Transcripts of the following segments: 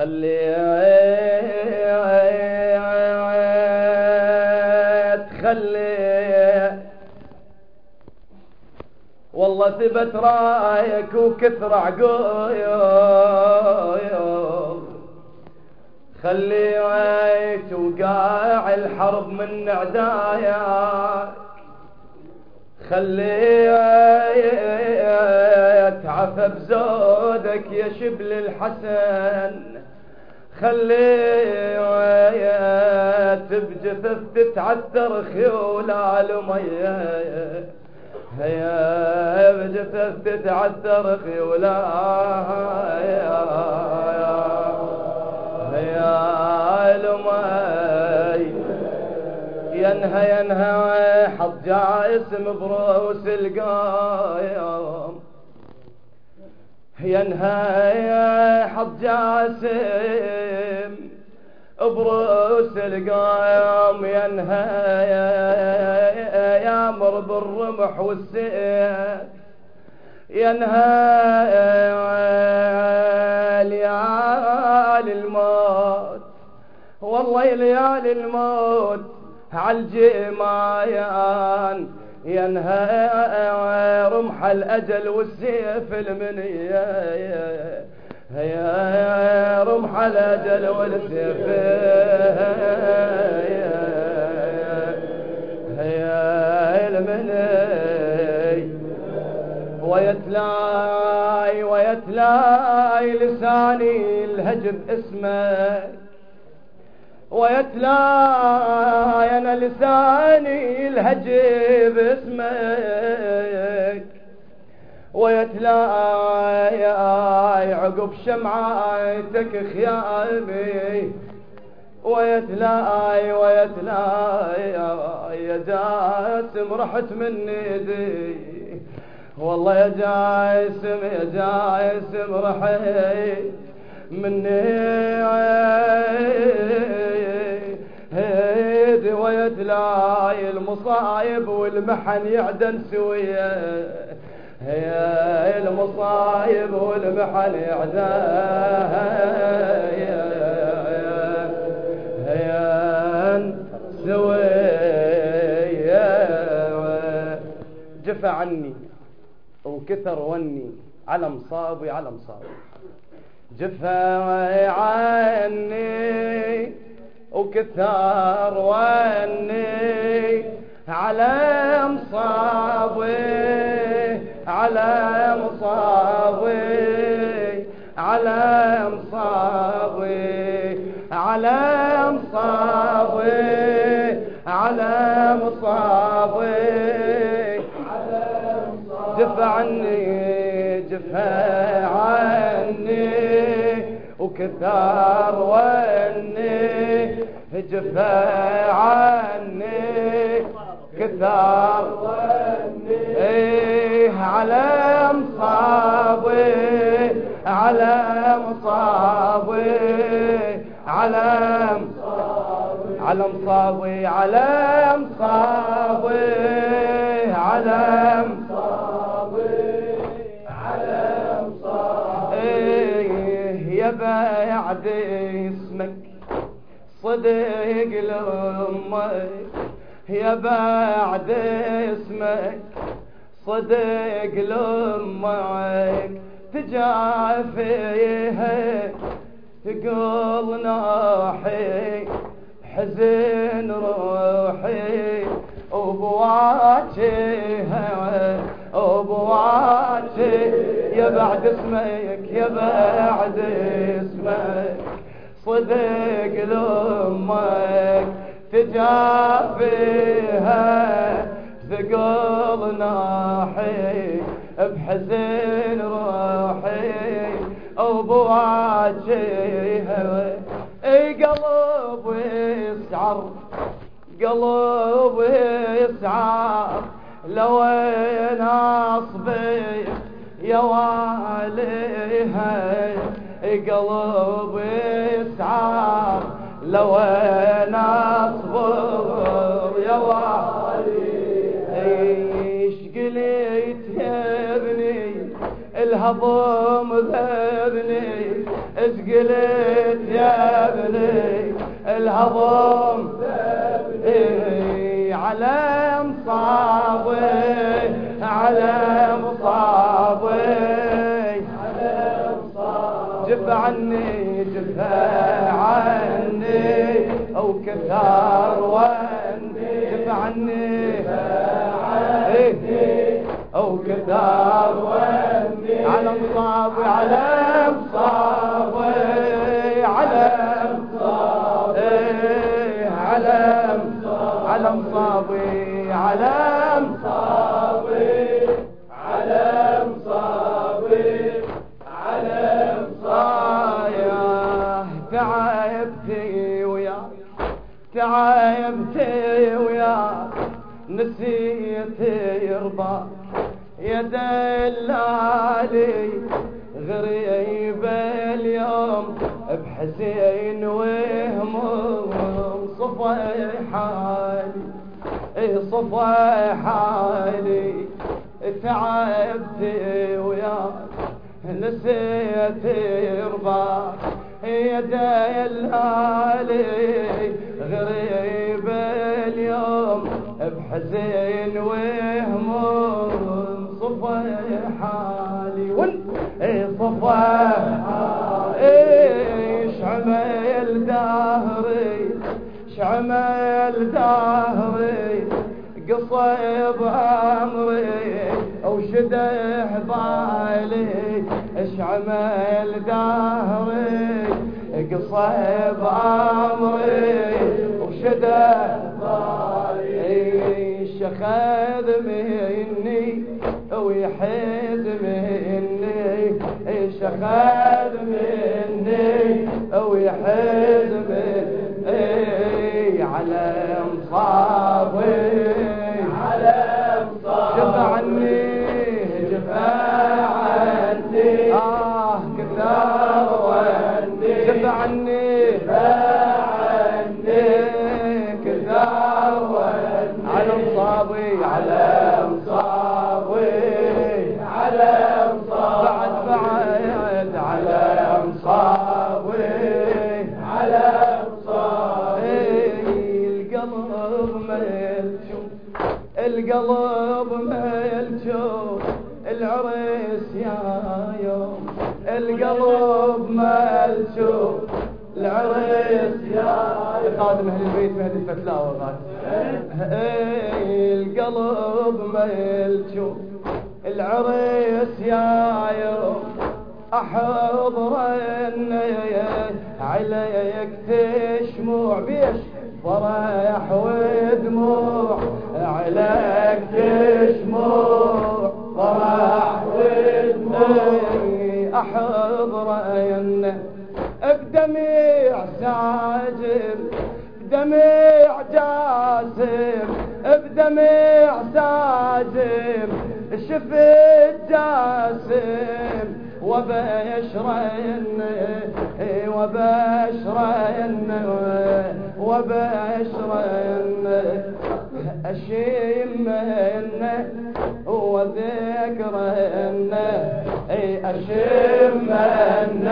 خلي خلي والله ثبت رايك وكثر عقويوم خلي عيت وقاع الحرب من عداياك خليت عفى بزودك يا شبل الحسن. خليت بجثث تتعثر خيول المية هيا بجثث تتعثر خيول هيا المي ينهى ينهى حط جاسم بروس القايم. ينهى حط جاسم بروس القايم ينهى يامر بالرمح والسيف. ينهى ليالي الموت والله ليالي الموت عالجمايان ينهى رمح الأجل والسيف المنية. يا رمح الأجل والسيف. يا المني ويتلاي ويتلاي لساني الهجب اسمك ويتلاي أنا لساني الهجب اسمك ويتلاي عقب شمعاتك خيامي. ويتلاي ويتلاي يا جاسم رحت من ايدي والله يا جاسم يا جاسم رحت من هيد ويتلاي المصايب والمحن يعدن سوية. هي المصايب والمحن يعدن سوية. جفى عني وكثر وني على مصابي على مصابي. جفا عني وكثر وني على مصابي على مصابي على مصابي على مصابي على مصابي. جف عني جفا عني وكثار وني جفا عني. كثار وني إيه على مصابي على مصابي على على مصابي على مصابي على مصابي. بعد اسمك صدق لأمك. يا بعد اسمك صدق لأمك. تجافيها تقول ناحي حزن روحي وبواجهها بعد اسمك يا بعد اسمك صدق لأمك تجافيها ثقل ناحي بحزن روحي وبواجهها إي قلب يسعر قلب يسعر لو أصبي. يا واليها قلب يسعر لو اصبر يا واليها إيش قليت يا ابني؟ الهضم ذابني اشقلت يا ابني؟ الهضم إيه على مصابي على مصابي عني جف عني أو كثار واني جف عني إيه. أو كثار واني على مصابي على مصابي على مصابي إيه. على على مصابي على مصابي نسيت يرضى يا دلالي غريب اليوم بحسين وهموم صفى حالي. إيه صفى حالي تعبت وياك نسيت يرضى يا دلالي غريب بحزين وهموم صفى حالي. ون صفى إيش عمل دهري؟ شعمل دهري؟ قصيب عمري أو شدة بالي. اش دهري؟ قصيب عمري وشده بالي شخذ مني ويحد مني شخذ مني ويحد مني على مصابي العريس يا يوم القلب ملجوم العريس يا خادم أهل البيت مهدي الفتلاوة غادي القلب ملجوم العريس يا يوم. أحضر عليك تشموع. بيش فرح ودموع عليك تشموع. احضر بدميع ساجم بدميع جاسم بدميع ساجم شفت جاسم وبشرن وبشرن وبشرن أشمن وذكرن أشمن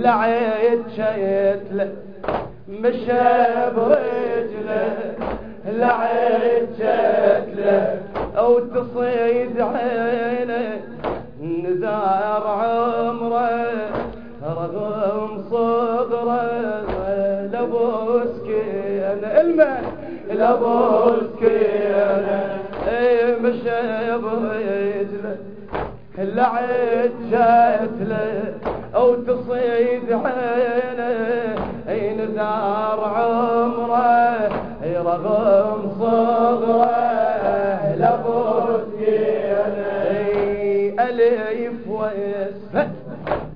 لعيت شيتله مشى برجله لعيت شكله أو تصيد عينه نزار عمره رغم صغره لابو سكينة. المن لابو سكينة. إي مشى برجله لعد جاتله أو تصيد عينه أي نزار عمره رغم صغره لابد أليف واسفة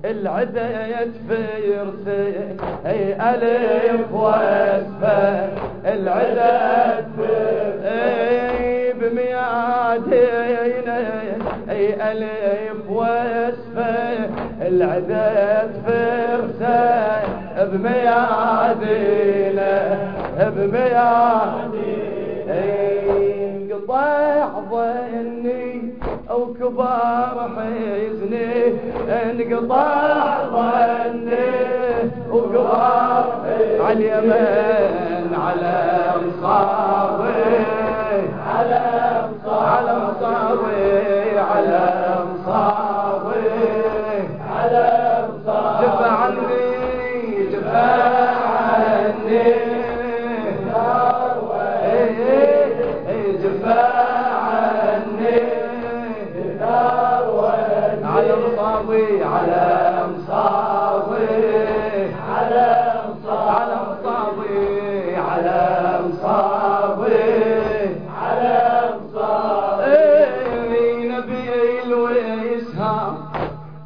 العدا يتفيرتي أي أليف واسفة العدا أي بميادين أي أليف واسفة العدا تفرسه بميادين بميادين قطع ظني أو كبار حزني انقطع ظني وكبار على اليمن على مصابي على مصابي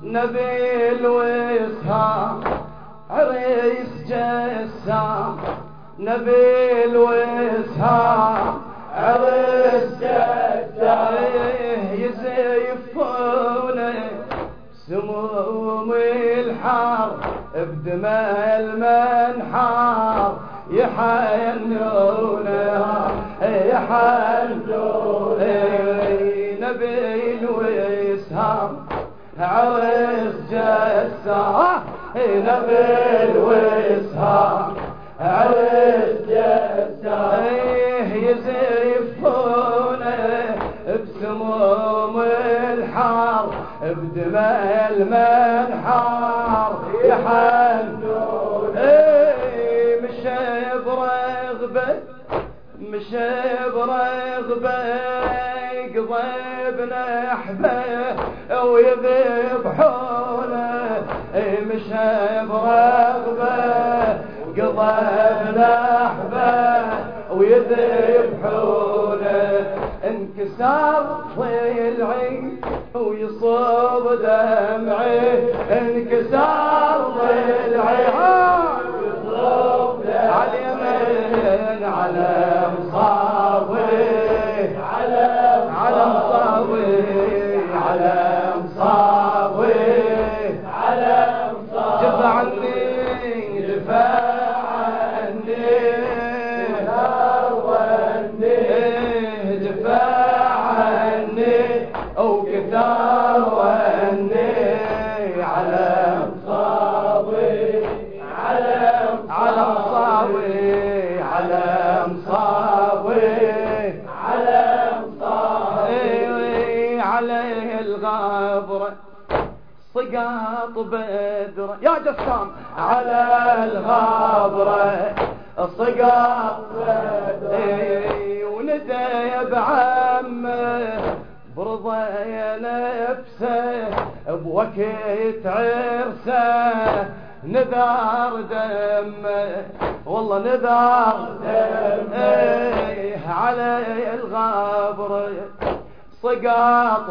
نبي الويسها عريس جسام. نبي الويسها عريس جسام. يزيفونه سموم الحار بدماء المنحار. يحنونه يحنونه نبي عويس جسام نبي ويسهام عويس جسام يزيفونه بسموم الحار بدماء المنحار يحنون إيه مشى برغبة مشى برغبة يقضي ويذبحونه إيه مشى برغبة قضى بنحبه ويذبحونه انكسار ضلعي ويصوب دمعي انكسار ضلعي على اليمين على صقاط بدر. يا جسام على الغابرة صقاط بدر. وندى بعمه برضى نفسه بوقت عرسه نذار دمه والله نذار دمه. على الغابرة. صقاط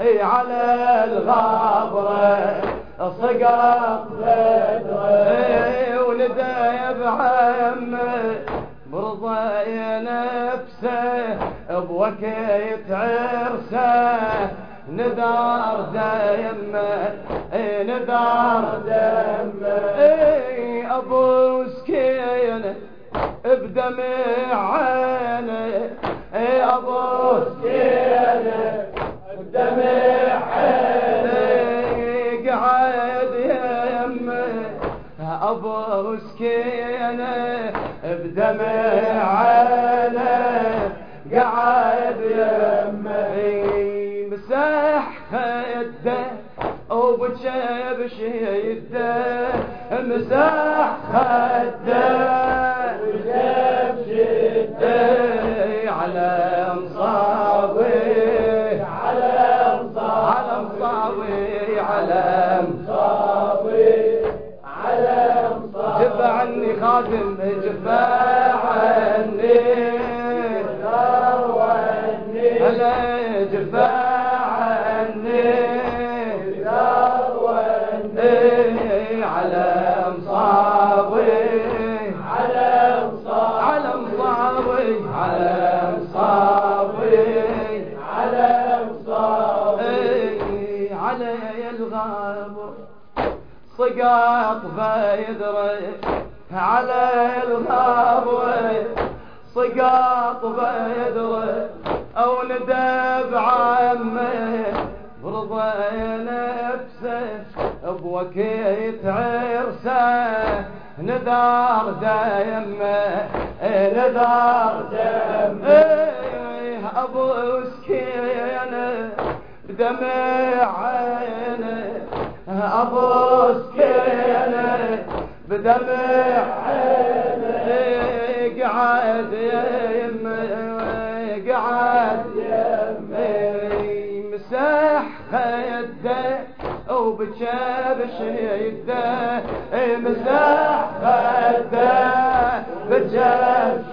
إي على الغابرة. صقاط بدر إي وندى بعم برضى نفسه بوقت عرسه نذار دمه إي نذار دمه أبو سكينه بدمع عينه أبو سكينه بدمع عينه قعد يمه ابو سكينه بدمع عينه قعد يمه مسح خده وبجيب شيده مسح خده على خادم جف على الغابوي سقاط بيدري أو ندب عمي برضى نفسه بوكيت عرسه نذار دايمه نذار دايمه أبو سكينه بدمع عينه. أبو سكينه بدمع عينه قعد يمه قعد يمه مسح خده وبجبش يده مسح خده بجبش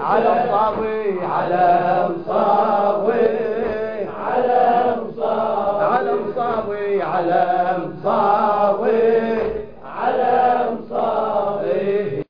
على مصابي على مصابي على مصابي على مصابي على مصابي